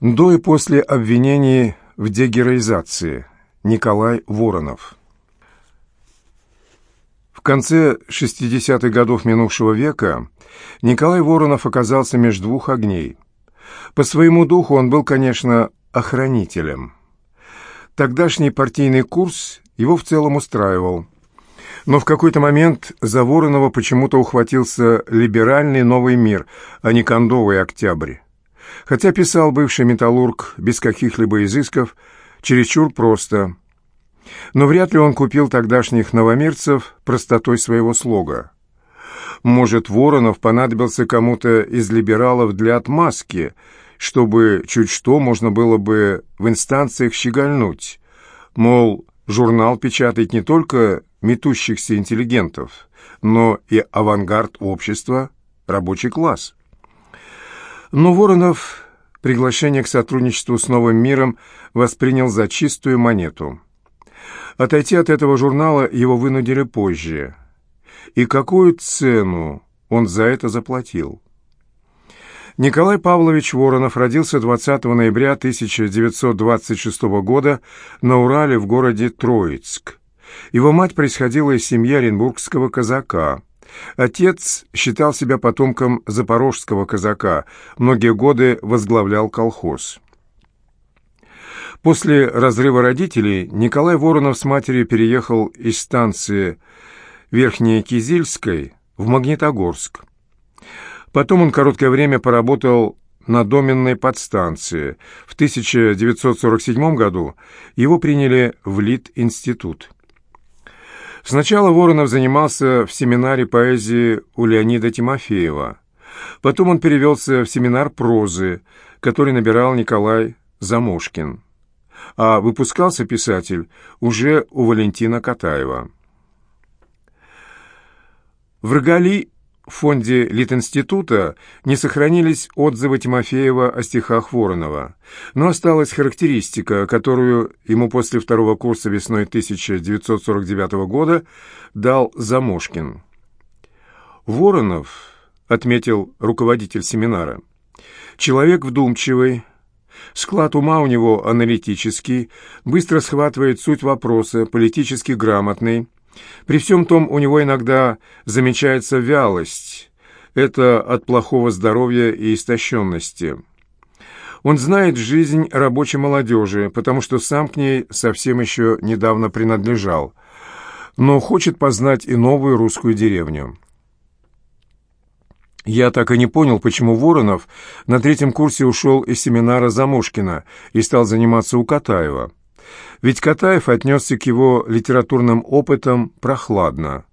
До и после обвинений в дегероизации. Николай Воронов. В конце 60-х годов минувшего века Николай Воронов оказался между двух огней. По своему духу он был, конечно, охранителем. Тогдашний партийный курс его в целом устраивал. Но в какой-то момент за Воронова почему-то ухватился либеральный новый мир, а не кондовый октябрь. Хотя писал бывший металлург без каких-либо изысков, чересчур просто. Но вряд ли он купил тогдашних новомирцев простотой своего слога. Может, Воронов понадобился кому-то из либералов для отмазки, чтобы чуть что можно было бы в инстанциях щегольнуть. Мол, журнал печатает не только метущихся интеллигентов, но и авангард общества, рабочий класс. Но Воронов приглашение к сотрудничеству с новым миром воспринял за чистую монету. Отойти от этого журнала его вынудили позже. И какую цену он за это заплатил? Николай Павлович Воронов родился 20 ноября 1926 года на Урале в городе Троицк. Его мать происходила из семьи оренбургского казака. Отец считал себя потомком запорожского казака, многие годы возглавлял колхоз. После разрыва родителей Николай Воронов с матерью переехал из станции Верхней Кизильской в Магнитогорск. Потом он короткое время поработал на доменной подстанции. В 1947 году его приняли в Лит-институт. Сначала Воронов занимался в семинаре поэзии у Леонида Тимофеева. Потом он перевелся в семинар прозы, который набирал Николай Замошкин. А выпускался писатель уже у Валентина Катаева. В Рогали в фонде Литинститута не сохранились отзывы Тимофеева о стихах Воронова, но осталась характеристика, которую ему после второго курса весной 1949 года дал Замошкин. «Воронов», — отметил руководитель семинара, — «человек вдумчивый, Склад ума у него аналитический, быстро схватывает суть вопроса, политически грамотный, при всем том у него иногда замечается вялость. Это от плохого здоровья и истощенности. Он знает жизнь рабочей молодежи, потому что сам к ней совсем еще недавно принадлежал, но хочет познать и новую русскую деревню. Я так и не понял, почему Воронов на третьем курсе ушел из семинара Замушкина и стал заниматься у Катаева. Ведь Катаев отнесся к его литературным опытам прохладно.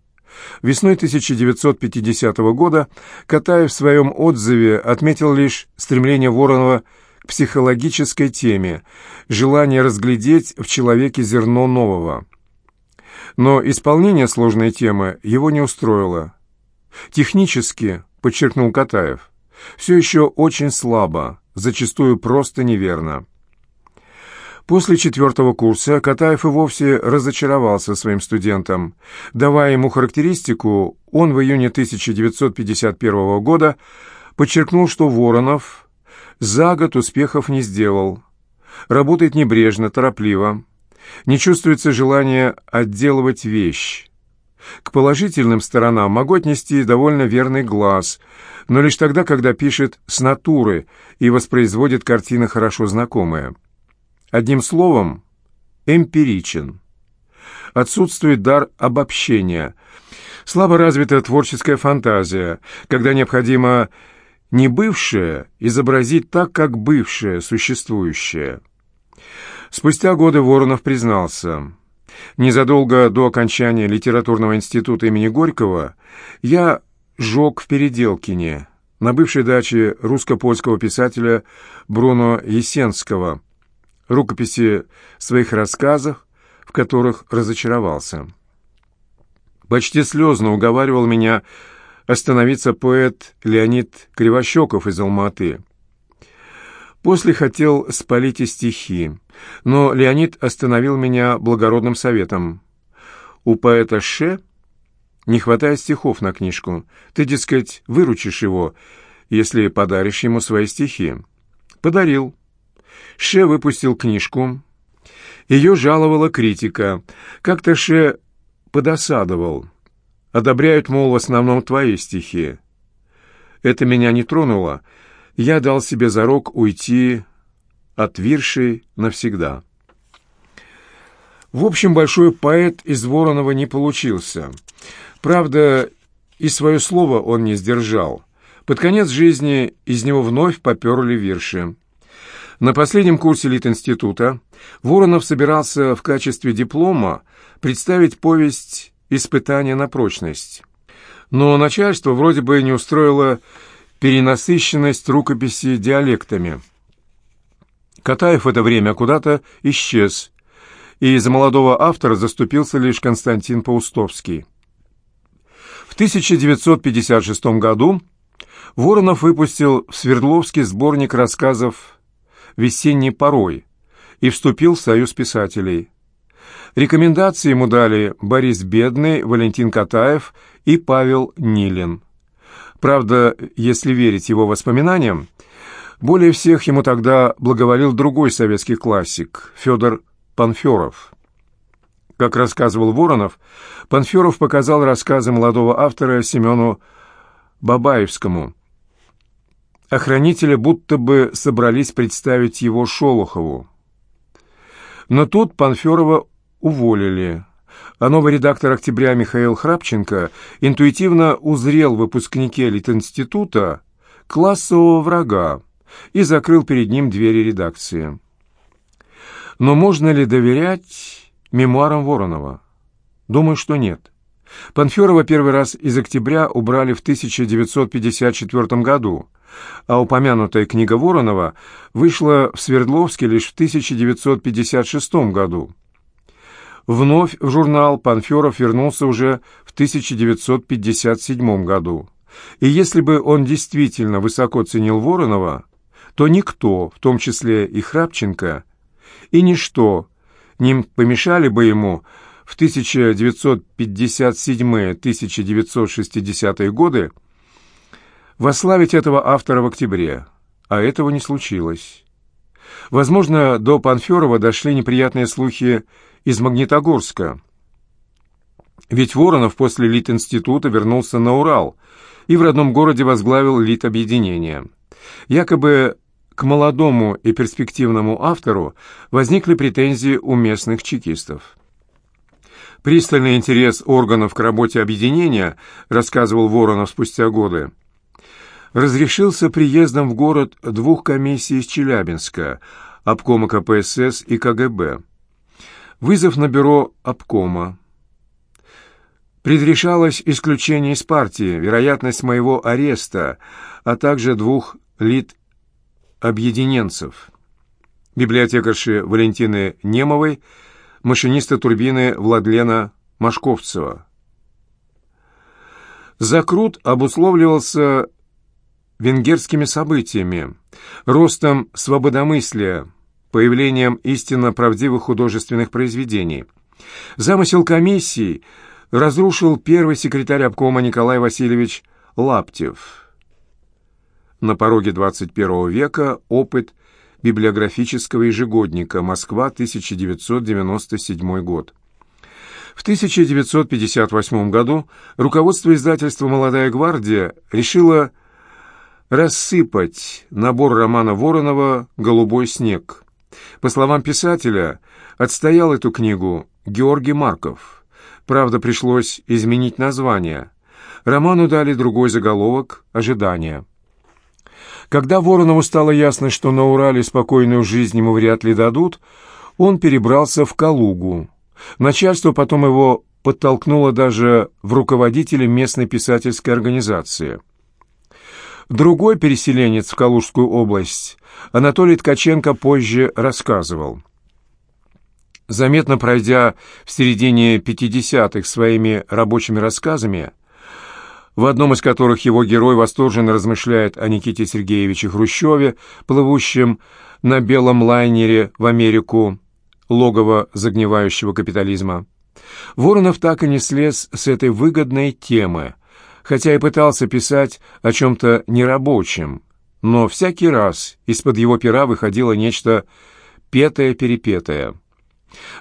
Весной 1950 года Катаев в своем отзыве отметил лишь стремление Воронова к психологической теме, желание разглядеть в человеке зерно нового. Но исполнение сложной темы его не устроило. Технически, подчеркнул Катаев, все еще очень слабо, зачастую просто неверно. После четвертого курса Катаев и вовсе разочаровался своим студентам. Давая ему характеристику, он в июне 1951 года подчеркнул, что Воронов за год успехов не сделал. Работает небрежно, торопливо. Не чувствуется желания отделывать вещь. К положительным сторонам могу отнести довольно верный глаз, но лишь тогда, когда пишет с натуры и воспроизводит картины хорошо знакомые. Одним словом, эмпиричен. Отсутствует дар обобщения. Слабо развита творческая фантазия, когда необходимо не бывшее изобразить так, как бывшее существующее. Спустя годы Воронов признался, «Незадолго до окончания литературного института имени Горького я жег в Переделкине, на бывшей даче русско-польского писателя Бруно Есенского, рукописи своих рассказах, в которых разочаровался. Почти слезно уговаривал меня остановиться поэт Леонид Кривощеков из Алматы. После хотел спалить и стихи, но Леонид остановил меня благородным советом. У поэта Ше не хватает стихов на книжку. Ты, дескать, выручишь его, если подаришь ему свои стихи. Подарил Ше выпустил книжку. Ее жаловала критика. Как-то Ше подосадовал. Одобряют, мол, в основном твои стихи. Это меня не тронуло. Я дал себе зарок уйти от виршей навсегда. В общем, большой поэт из Воронова не получился. Правда, и свое слово он не сдержал. Под конец жизни из него вновь поперли вирши. На последнем курсе Литинститута Воронов собирался в качестве диплома представить повесть «Испытание на прочность». Но начальство вроде бы не устроило перенасыщенность рукописи диалектами. Катаев в это время куда-то исчез, и за молодого автора заступился лишь Константин Паустовский. В 1956 году Воронов выпустил в Свердловске сборник рассказов «Весенний порой» и вступил в Союз писателей. Рекомендации ему дали Борис Бедный, Валентин Катаев и Павел Нилин. Правда, если верить его воспоминаниям, более всех ему тогда благоволил другой советский классик Федор Панферов. Как рассказывал Воронов, Панферов показал рассказы молодого автора Семену Бабаевскому. Охранители будто бы собрались представить его Шолохову. Но тут Панферова уволили, а новый редактор «Октября» Михаил Храпченко интуитивно узрел выпускнике Литинститута классового врага и закрыл перед ним двери редакции. Но можно ли доверять мемуарам Воронова? Думаю, что нет. Панферова первый раз из октября убрали в 1954 году, а упомянутая книга Воронова вышла в Свердловске лишь в 1956 году. Вновь в журнал Панферов вернулся уже в 1957 году. И если бы он действительно высоко ценил Воронова, то никто, в том числе и Храпченко, и ничто не помешали бы ему в 1957-1960-е годы восславить этого автора в октябре, а этого не случилось. Возможно, до Панферова дошли неприятные слухи из Магнитогорска. Ведь Воронов после Литинститута вернулся на Урал и в родном городе возглавил Литобъединение. Якобы к молодому и перспективному автору возникли претензии у местных чекистов. Пристальный интерес органов к работе объединения, рассказывал Воронов спустя годы, разрешился приездом в город двух комиссий из Челябинска, обкома КПСС и КГБ. Вызов на бюро обкома. Предрешалось исключение из партии, вероятность моего ареста, а также двух лит объединенцев. Библиотекарши Валентины Немовой, машиниста турбины Владлена Машковцева. Закрут обусловливался венгерскими событиями, ростом свободомыслия, появлением истинно правдивых художественных произведений. Замысел комиссии разрушил первый секретарь обкома Николай Васильевич Лаптев – на пороге 21 века опыт библиографического ежегодника «Москва, 1997 год». В 1958 году руководство издательства «Молодая гвардия» решило рассыпать набор романа Воронова «Голубой снег». По словам писателя, отстоял эту книгу Георгий Марков. Правда, пришлось изменить название. Роману дали другой заголовок «Ожидание». Когда Воронову стало ясно, что на Урале спокойную жизнь ему вряд ли дадут, он перебрался в Калугу. Начальство потом его подтолкнуло даже в руководители местной писательской организации. Другой переселенец в Калужскую область, Анатолий Ткаченко, позже рассказывал. Заметно пройдя в середине 50-х своими рабочими рассказами, в одном из которых его герой восторженно размышляет о Никите Сергеевиче Хрущеве, плывущем на белом лайнере в Америку, логово загнивающего капитализма. Воронов так и не слез с этой выгодной темы, хотя и пытался писать о чем-то нерабочем, но всякий раз из-под его пера выходило нечто петое-перепетое.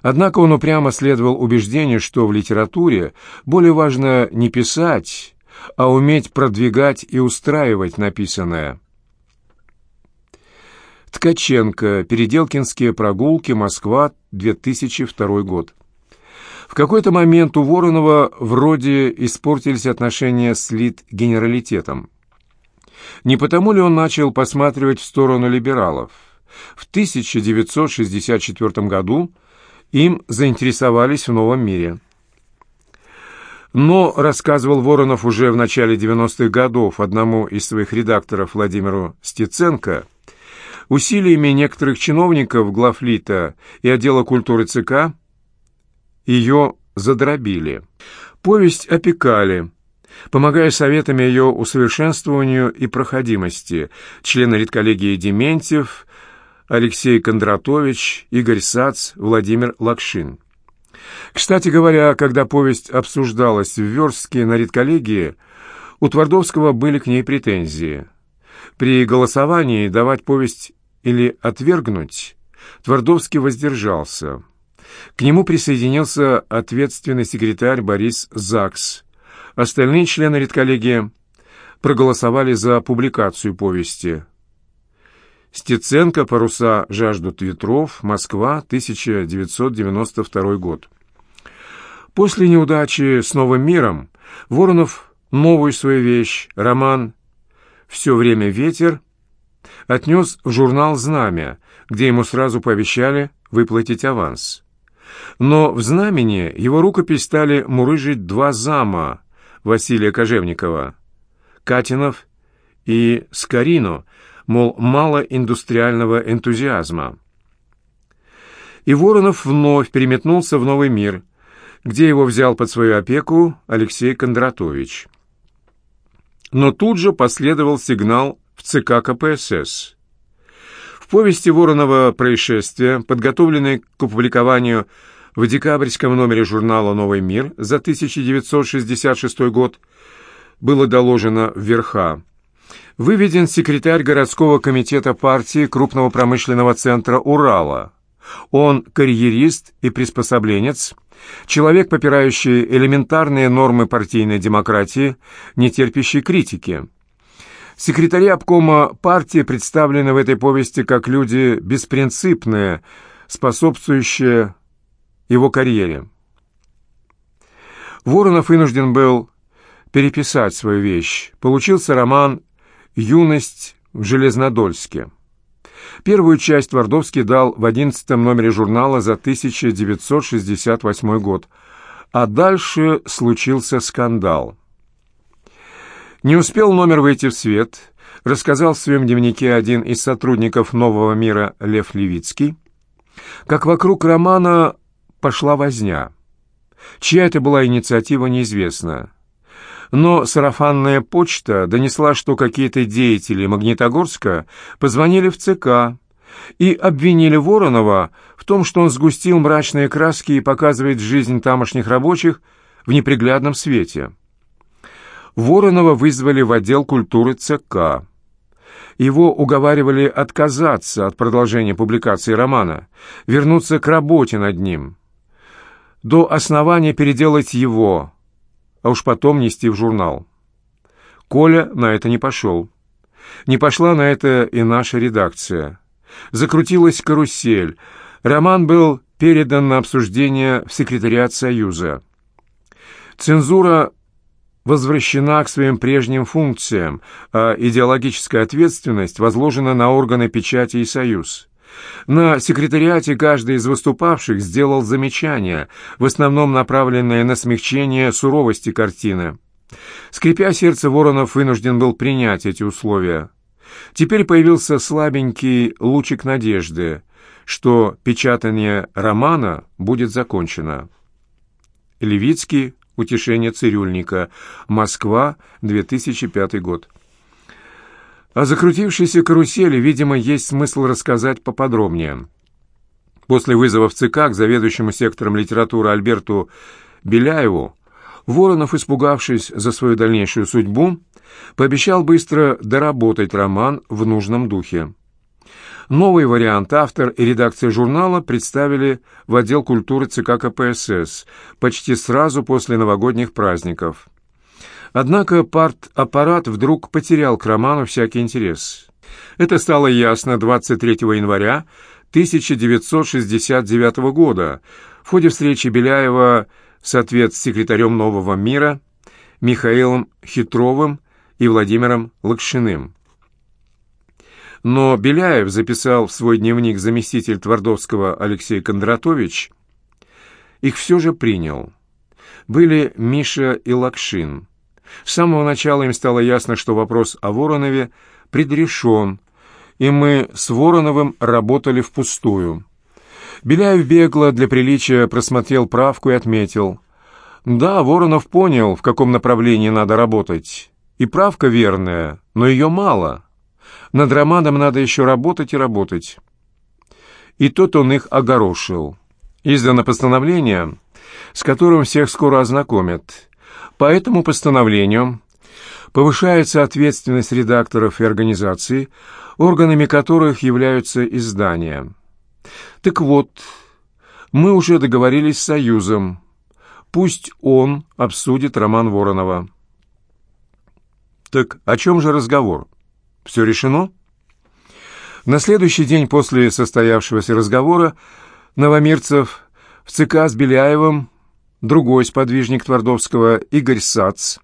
Однако он упрямо следовал убеждению, что в литературе более важно не писать, а уметь продвигать и устраивать написанное. Ткаченко. Переделкинские прогулки. Москва. 2002 год. В какой-то момент у Воронова вроде испортились отношения с лид-генералитетом. Не потому ли он начал посматривать в сторону либералов? В 1964 году им заинтересовались в новом мире. Но, рассказывал Воронов уже в начале 90-х годов одному из своих редакторов Владимиру Стеценко, усилиями некоторых чиновников главлита и отдела культуры ЦК ее задробили. Повесть опекали, помогая советами ее усовершенствованию и проходимости. Члены редколлегии Дементьев, Алексей Кондратович, Игорь Сац, Владимир Лакшин. Кстати говоря, когда повесть обсуждалась в Верстке на редколлегии, у Твардовского были к ней претензии. При голосовании давать повесть или отвергнуть Твардовский воздержался. К нему присоединился ответственный секретарь Борис Закс. Остальные члены редколлегии проголосовали за публикацию повести. Стеценко «Паруса жаждут ветров. Москва. 1992 год». После неудачи с «Новым миром» Воронов новую свою вещь, роман «Все время ветер» отнес в журнал «Знамя», где ему сразу пообещали выплатить аванс. Но в «Знамени» его рукопись стали мурыжить два зама Василия Кожевникова, Катинов и Скорино, мол, мало индустриального энтузиазма. И Воронов вновь переметнулся в новый мир, где его взял под свою опеку Алексей Кондратович. Но тут же последовал сигнал в ЦК КПСС. В повести Воронова «Происшествие», подготовленной к опубликованию в декабрьском номере журнала «Новый мир» за 1966 год, было доложено вверха выведен секретарь городского комитета партии крупного промышленного центра Урала. Он карьерист и приспособленец, человек, попирающий элементарные нормы партийной демократии, не терпящий критики. Секретари обкома партии представлены в этой повести как люди беспринципные, способствующие его карьере. Воронов вынужден был переписать свою вещь. Получился роман «Юность в Железнодольске». Первую часть Твардовский дал в одиннадцатом номере журнала за 1968 год, а дальше случился скандал. Не успел номер выйти в свет, рассказал в своем дневнике один из сотрудников «Нового мира» Лев Левицкий, как вокруг романа пошла возня. Чья это была инициатива, неизвестно но сарафанная почта донесла, что какие-то деятели Магнитогорска позвонили в ЦК и обвинили Воронова в том, что он сгустил мрачные краски и показывает жизнь тамошних рабочих в неприглядном свете. Воронова вызвали в отдел культуры ЦК. Его уговаривали отказаться от продолжения публикации романа, вернуться к работе над ним. До основания переделать его, а уж потом нести в журнал. Коля на это не пошел. Не пошла на это и наша редакция. Закрутилась карусель. Роман был передан на обсуждение в секретариат Союза. Цензура возвращена к своим прежним функциям, а идеологическая ответственность возложена на органы печати и Союз. На секретариате каждый из выступавших сделал замечания, в основном направленные на смягчение суровости картины. Скрипя сердце, Воронов вынужден был принять эти условия. Теперь появился слабенький лучик надежды, что печатание романа будет закончено. Левицкий, «Утешение цирюльника», Москва, 2005 год. О закрутившейся карусели, видимо, есть смысл рассказать поподробнее. После вызова в ЦК к заведующему сектором литературы Альберту Беляеву Воронов, испугавшись за свою дальнейшую судьбу, пообещал быстро доработать роман в нужном духе. Новый вариант автор и редакция журнала представили в отдел культуры ЦК КПСС почти сразу после новогодних праздников. Однако парт-аппарат вдруг потерял к роману всякий интерес. Это стало ясно 23 января 1969 года в ходе встречи Беляева с ответ-секретарем «Нового мира» Михаилом Хитровым и Владимиром Лакшиным. Но Беляев записал в свой дневник заместитель Твардовского Алексей Кондратович, их все же принял. Были Миша и Лакшин. С самого начала им стало ясно, что вопрос о Воронове предрешен, и мы с Вороновым работали впустую. Беляев бегло для приличия просмотрел правку и отметил. Да, Воронов понял, в каком направлении надо работать. И правка верная, но ее мало. Над романом надо еще работать и работать. И тут он их огорошил. Издано постановление, с которым всех скоро ознакомят. По этому постановлению повышается ответственность редакторов и организаций, органами которых являются издания. Так вот, мы уже договорились с Союзом. Пусть он обсудит роман Воронова. Так о чем же разговор? Все решено? На следующий день после состоявшегося разговора Новомирцев в ЦК с Беляевым другой сподвижник Твардовского, Игорь Сац,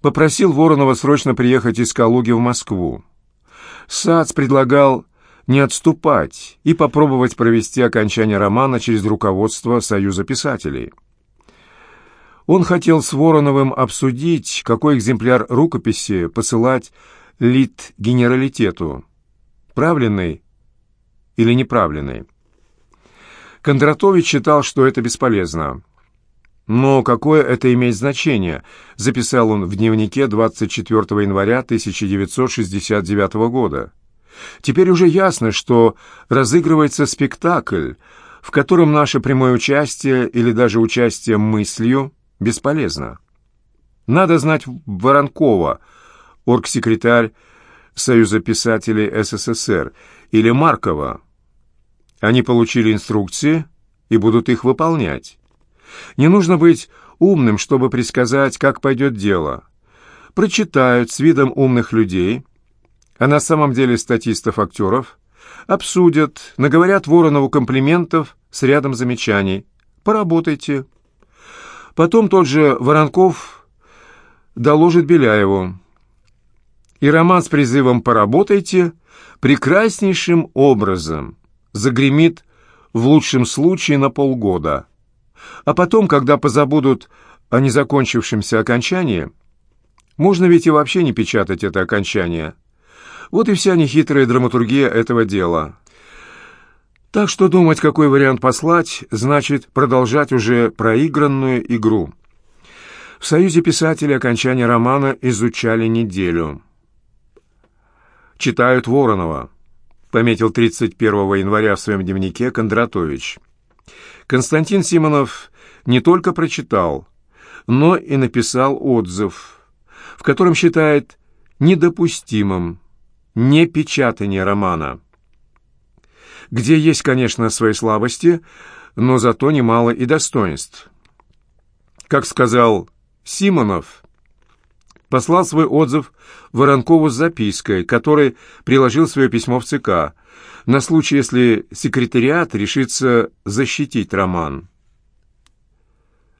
попросил Воронова срочно приехать из Калуги в Москву. Сац предлагал не отступать и попробовать провести окончание романа через руководство Союза писателей. Он хотел с Вороновым обсудить, какой экземпляр рукописи посылать лит-генералитету, правленный или неправленный. Кондратович считал, что это бесполезно. Но какое это имеет значение, записал он в дневнике 24 января 1969 года. Теперь уже ясно, что разыгрывается спектакль, в котором наше прямое участие или даже участие мыслью бесполезно. Надо знать Воронкова, оргсекретарь Союза писателей СССР, или Маркова. Они получили инструкции и будут их выполнять. Не нужно быть умным, чтобы предсказать, как пойдет дело. Прочитают с видом умных людей, а на самом деле статистов-актеров, обсудят, наговорят Воронову комплиментов с рядом замечаний. Поработайте. Потом тот же Воронков доложит Беляеву. И роман с призывом «поработайте» прекраснейшим образом загремит в лучшем случае на полгода – а потом, когда позабудут о незакончившемся окончании, можно ведь и вообще не печатать это окончание. Вот и вся нехитрая драматургия этого дела. Так что думать, какой вариант послать, значит продолжать уже проигранную игру. В Союзе писателей окончание романа изучали неделю. «Читают Воронова», — пометил 31 января в своем дневнике Кондратович. Константин Симонов не только прочитал, но и написал отзыв, в котором считает недопустимым непечатание романа, где есть, конечно, свои слабости, но зато немало и достоинств. Как сказал Симонов, послал свой отзыв Воронкову с запиской, который приложил свое письмо в ЦК, на случай, если секретариат решится защитить роман.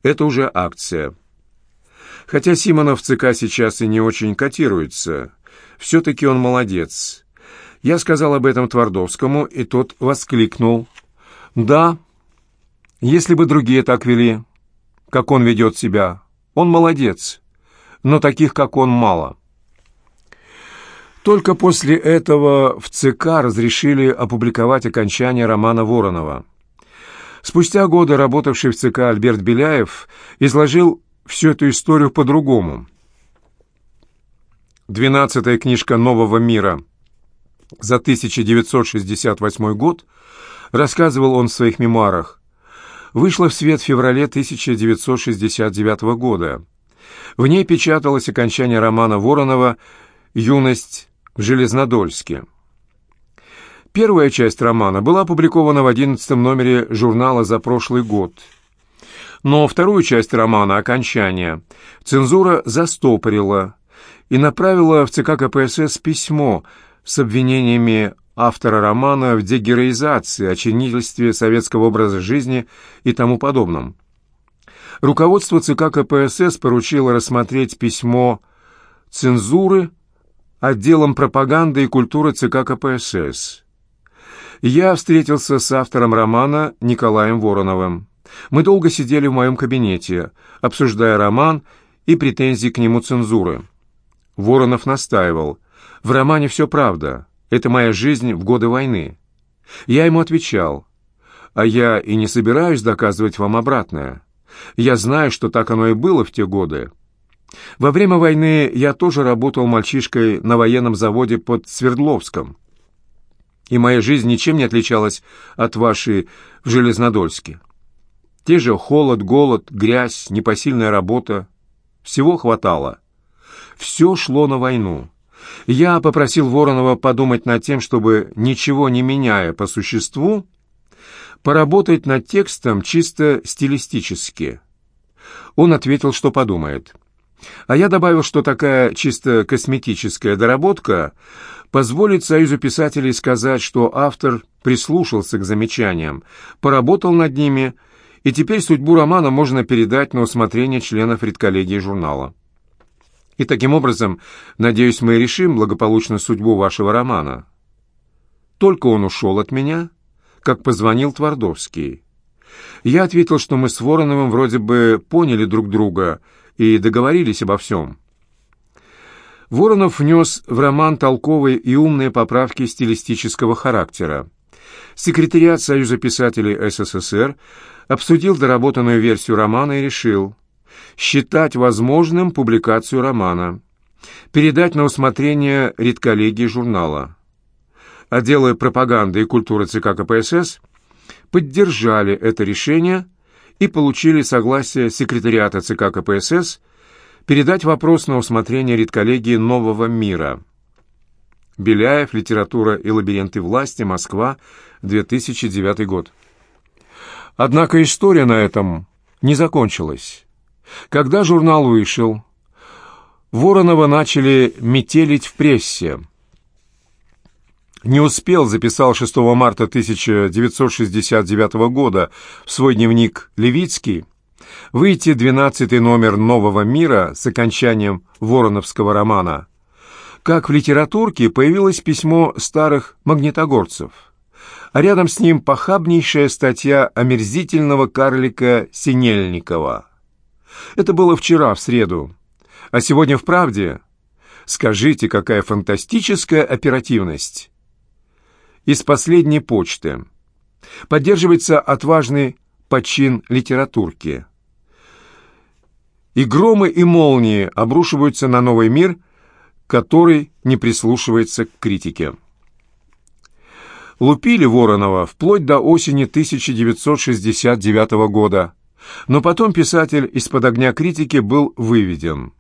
Это уже акция. Хотя Симонов в ЦК сейчас и не очень котируется, все-таки он молодец. Я сказал об этом Твардовскому, и тот воскликнул. «Да, если бы другие так вели, как он ведет себя, он молодец, но таких, как он, мало». Только после этого в ЦК разрешили опубликовать окончание романа Воронова. Спустя годы работавший в ЦК Альберт Беляев изложил всю эту историю по-другому. Двенадцатая книжка «Нового мира» за 1968 год, рассказывал он в своих мемуарах, вышла в свет в феврале 1969 года. В ней печаталось окончание романа Воронова «Юность в Железнодольске». Первая часть романа была опубликована в одиннадцатом номере журнала за прошлый год. Но вторую часть романа «Окончание» цензура застопорила и направила в ЦК КПСС письмо с обвинениями автора романа в дегероизации, очинительстве советского образа жизни и тому подобном. Руководство ЦК КПСС поручило рассмотреть письмо цензуры отделом пропаганды и культуры ЦК КПСС. Я встретился с автором романа Николаем Вороновым. Мы долго сидели в моем кабинете, обсуждая роман и претензии к нему цензуры. Воронов настаивал. «В романе все правда. Это моя жизнь в годы войны». Я ему отвечал. «А я и не собираюсь доказывать вам обратное. Я знаю, что так оно и было в те годы. Во время войны я тоже работал мальчишкой на военном заводе под Свердловском и моя жизнь ничем не отличалась от вашей в Железнодольске. Те же холод, голод, грязь, непосильная работа. Всего хватало. Все шло на войну. Я попросил Воронова подумать над тем, чтобы, ничего не меняя по существу, поработать над текстом чисто стилистически. Он ответил, что подумает. А я добавил, что такая чисто косметическая доработка позволит Союзу писателей сказать, что автор прислушался к замечаниям, поработал над ними, и теперь судьбу романа можно передать на усмотрение членов редколлегии журнала. И таким образом, надеюсь, мы решим благополучно судьбу вашего романа. Только он ушел от меня, как позвонил Твардовский. Я ответил, что мы с Вороновым вроде бы поняли друг друга и договорились обо всем. Воронов внес в роман толковые и умные поправки стилистического характера. Секретариат Союза писателей СССР обсудил доработанную версию романа и решил считать возможным публикацию романа, передать на усмотрение редколлегии журнала. Отделы пропаганды и культуры ЦК КПСС поддержали это решение и получили согласие секретариата ЦК КПСС передать вопрос на усмотрение редколлегии «Нового мира». Беляев, «Литература и лабиринты власти. Москва. 2009 год». Однако история на этом не закончилась. Когда журнал вышел, Воронова начали метелить в прессе. Не успел, записал 6 марта 1969 года в свой дневник Левицкий, выйти двенадцатый номер «Нового мира» с окончанием вороновского романа, как в литературке появилось письмо старых магнитогорцев, а рядом с ним похабнейшая статья омерзительного карлика Синельникова. Это было вчера, в среду, а сегодня в «Правде» Скажите, какая фантастическая оперативность! Из последней почты. Поддерживается отважный почин литературки и громы и молнии обрушиваются на новый мир, который не прислушивается к критике. Лупили Воронова вплоть до осени 1969 года, но потом писатель из-под огня критики был выведен.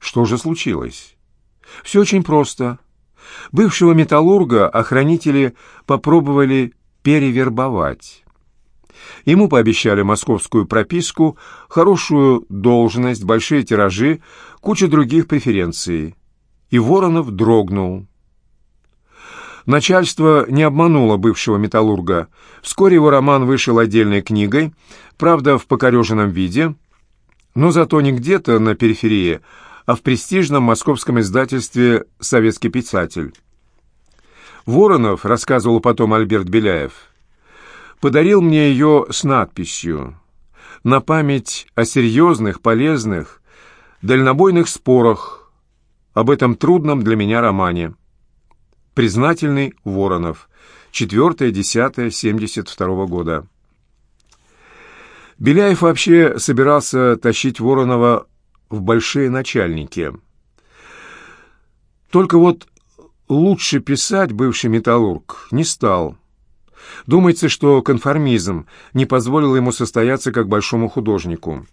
Что же случилось? Все очень просто. Бывшего металлурга охранители попробовали перевербовать. Ему пообещали московскую прописку, хорошую должность, большие тиражи, кучу других преференций. И Воронов дрогнул. Начальство не обмануло бывшего металлурга. Вскоре его роман вышел отдельной книгой, правда, в покореженном виде, но зато не где-то на периферии, а в престижном московском издательстве «Советский писатель». Воронов, рассказывал потом Альберт Беляев, подарил мне ее с надписью «На память о серьезных, полезных, дальнобойных спорах об этом трудном для меня романе». Признательный Воронов. 4-10-72 года. Беляев вообще собирался тащить Воронова в большие начальники. Только вот лучше писать бывший металлург не стал – Думается, что конформизм не позволил ему состояться как большому художнику.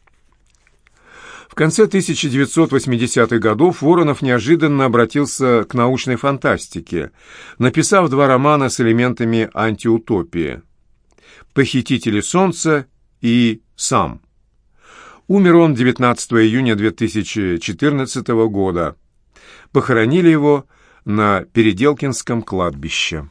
В конце 1980-х годов Воронов неожиданно обратился к научной фантастике, написав два романа с элементами антиутопии «Похитители солнца» и «Сам». Умер он 19 июня 2014 года. Похоронили его на Переделкинском кладбище.